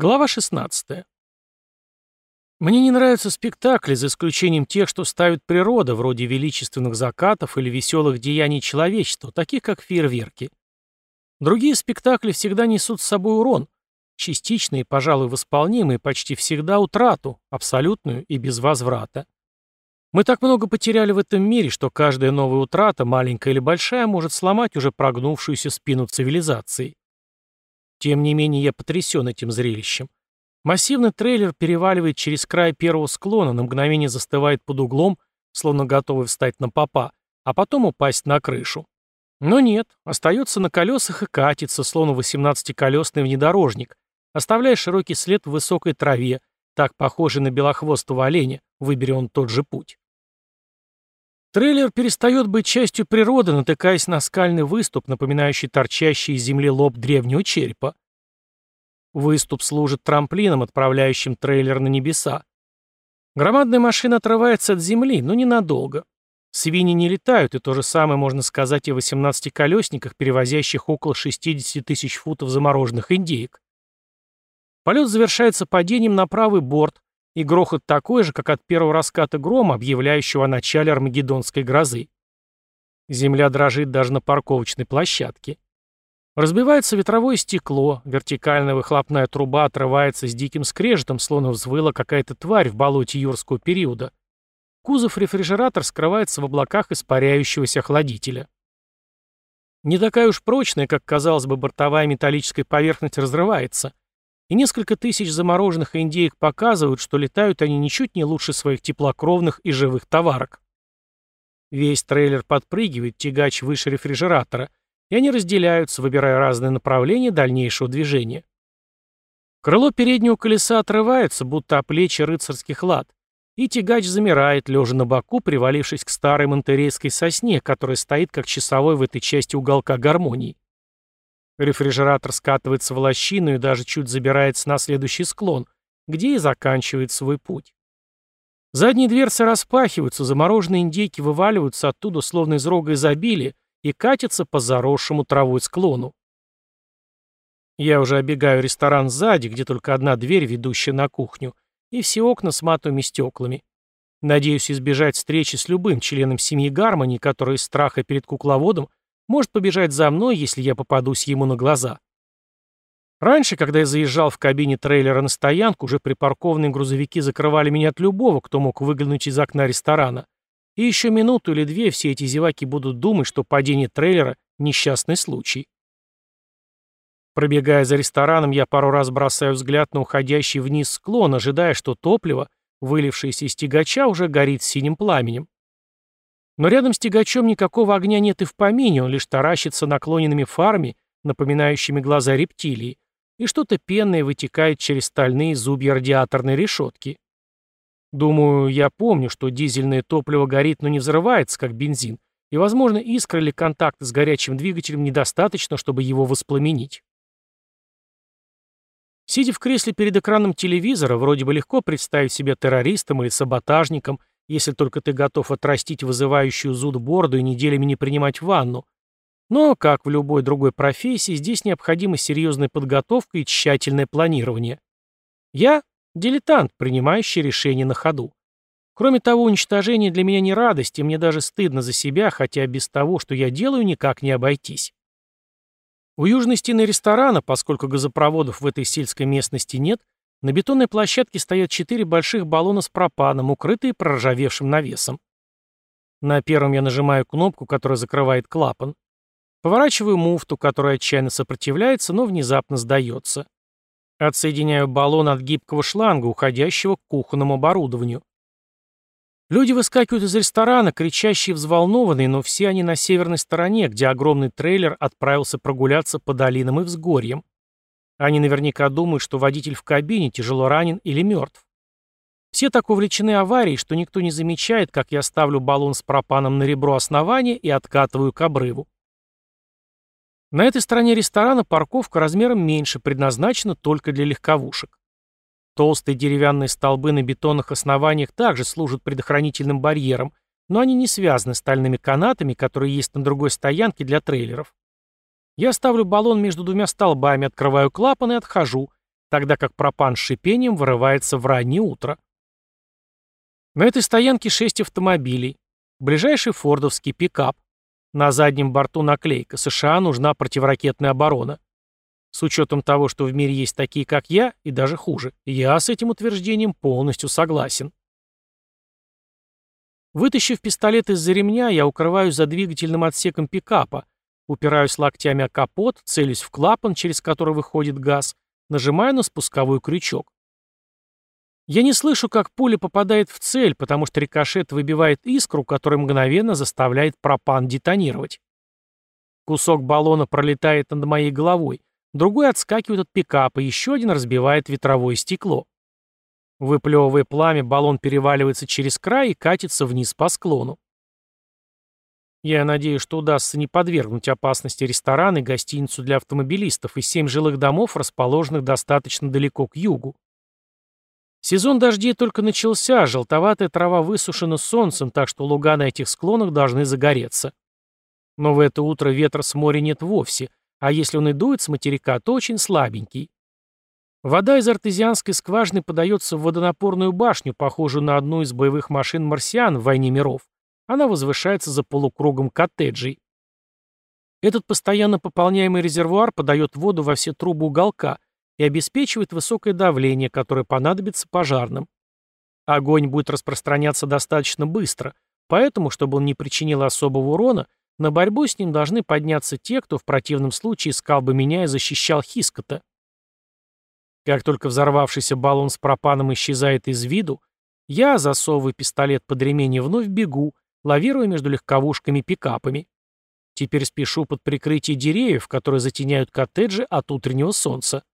Глава 16. Мне не нравятся спектакли, за исключением тех, что ставит природа, вроде величественных закатов или веселых деяний человечества, таких как фейерверки. Другие спектакли всегда несут с собой урон, частичный, пожалуй, восполнимый, почти всегда утрату, абсолютную и без возврата. Мы так много потеряли в этом мире, что каждая новая утрата, маленькая или большая, может сломать уже прогнувшуюся спину цивилизации. Тем не менее, я потрясен этим зрелищем. Массивный трейлер переваливает через край первого склона, на мгновение застывает под углом, словно готовый встать на попа, а потом упасть на крышу. Но нет, остается на колесах и катится, словно 18-колесный внедорожник, оставляя широкий след в высокой траве, так похожий на белохвостого оленя, выбери он тот же путь. Трейлер перестает быть частью природы, натыкаясь на скальный выступ, напоминающий торчащий из земли лоб древнего черепа. Выступ служит трамплином, отправляющим трейлер на небеса. Громадная машина отрывается от земли, но ненадолго. Свиньи не летают, и то же самое можно сказать и о 18-колесниках, перевозящих около 60 тысяч футов замороженных индеек. Полет завершается падением на правый борт, и грохот такой же, как от первого раската грома, объявляющего о начале армагеддонской грозы. Земля дрожит даже на парковочной площадке. Разбивается ветровое стекло, вертикальная выхлопная труба отрывается с диким скрежетом, словно взвыла какая-то тварь в болоте юрского периода. Кузов-рефрижератор скрывается в облаках испаряющегося охладителя. Не такая уж прочная, как казалось бы, бортовая металлическая поверхность разрывается — и несколько тысяч замороженных индеек показывают, что летают они ничуть не лучше своих теплокровных и живых товарок. Весь трейлер подпрыгивает, тягач выше рефрижератора, и они разделяются, выбирая разные направления дальнейшего движения. Крыло переднего колеса отрывается, будто о плечи рыцарских лад, и тягач замирает, лежа на боку, привалившись к старой монтерейской сосне, которая стоит как часовой в этой части уголка гармонии. Рефрижератор скатывается в лощину и даже чуть забирается на следующий склон, где и заканчивает свой путь. Задние дверцы распахиваются, замороженные индейки вываливаются оттуда, словно из рога изобилия, и катятся по заросшему травой склону. Я уже обегаю ресторан сзади, где только одна дверь, ведущая на кухню, и все окна с матовыми стеклами. Надеюсь избежать встречи с любым членом семьи Гармони, который из страха перед кукловодом может побежать за мной, если я попадусь ему на глаза. Раньше, когда я заезжал в кабине трейлера на стоянку, уже припаркованные грузовики закрывали меня от любого, кто мог выглянуть из окна ресторана. И еще минуту или две все эти зеваки будут думать, что падение трейлера – несчастный случай. Пробегая за рестораном, я пару раз бросаю взгляд на уходящий вниз склон, ожидая, что топливо, вылившееся из тягача, уже горит синим пламенем. Но рядом с тягачом никакого огня нет и в помине, он лишь таращится наклоненными фарами, напоминающими глаза рептилии, и что-то пенное вытекает через стальные зубья радиаторной решетки. Думаю, я помню, что дизельное топливо горит, но не взрывается, как бензин, и, возможно, искры или контакт с горячим двигателем недостаточно, чтобы его воспламенить. Сидя в кресле перед экраном телевизора, вроде бы легко представить себя террористом или саботажником, если только ты готов отрастить вызывающую зуд бороду и неделями не принимать ванну. Но, как в любой другой профессии, здесь необходима серьезная подготовка и тщательное планирование. Я – дилетант, принимающий решения на ходу. Кроме того, уничтожение для меня не радость, и мне даже стыдно за себя, хотя без того, что я делаю, никак не обойтись. У южной стены ресторана, поскольку газопроводов в этой сельской местности нет, на бетонной площадке стоят четыре больших баллона с пропаном, укрытые проржавевшим навесом. На первом я нажимаю кнопку, которая закрывает клапан. Поворачиваю муфту, которая отчаянно сопротивляется, но внезапно сдается. Отсоединяю баллон от гибкого шланга, уходящего к кухонному оборудованию. Люди выскакивают из ресторана, кричащие взволнованные, но все они на северной стороне, где огромный трейлер отправился прогуляться по долинам и взгорьям. Они наверняка думают, что водитель в кабине тяжело ранен или мертв. Все так увлечены аварией, что никто не замечает, как я ставлю баллон с пропаном на ребро основания и откатываю к обрыву. На этой стороне ресторана парковка размером меньше, предназначена только для легковушек. Толстые деревянные столбы на бетонных основаниях также служат предохранительным барьером, но они не связаны стальными канатами, которые есть на другой стоянке для трейлеров. Я ставлю баллон между двумя столбами, открываю клапан и отхожу, тогда как пропан с шипением вырывается в раннее утро. На этой стоянке шесть автомобилей. Ближайший фордовский пикап. На заднем борту наклейка «США нужна противоракетная оборона». С учетом того, что в мире есть такие, как я, и даже хуже, я с этим утверждением полностью согласен. Вытащив пистолет из-за ремня, я укрываюсь за двигательным отсеком пикапа, упираюсь локтями о капот, целюсь в клапан, через который выходит газ, нажимаю на спусковой крючок. Я не слышу, как пуля попадает в цель, потому что рикошет выбивает искру, которая мгновенно заставляет пропан детонировать. Кусок баллона пролетает над моей головой, другой отскакивает от пикапа, еще один разбивает ветровое стекло. Выплевывая пламя, баллон переваливается через край и катится вниз по склону. Я надеюсь, что удастся не подвергнуть опасности ресторан и гостиницу для автомобилистов и семь жилых домов, расположенных достаточно далеко к югу. Сезон дождей только начался, желтоватая трава высушена солнцем, так что луга на этих склонах должны загореться. Но в это утро ветра с моря нет вовсе, а если он и дует с материка, то очень слабенький. Вода из артезианской скважины подается в водонапорную башню, похожую на одну из боевых машин марсиан в «Войне миров». Она возвышается за полукругом коттеджей. Этот постоянно пополняемый резервуар подает воду во все трубы уголка и обеспечивает высокое давление, которое понадобится пожарным. Огонь будет распространяться достаточно быстро, поэтому, чтобы он не причинил особого урона, на борьбу с ним должны подняться те, кто в противном случае искал бы меня и защищал Хискота. Как только взорвавшийся баллон с пропаном исчезает из виду, я, засовывая пистолет под ремень и вновь бегу, лавируя между легковушками и пикапами. Теперь спешу под прикрытие деревьев, которые затеняют коттеджи от утреннего солнца.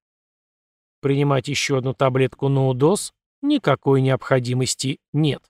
Принимать еще одну таблетку ноудоз никакой необходимости нет.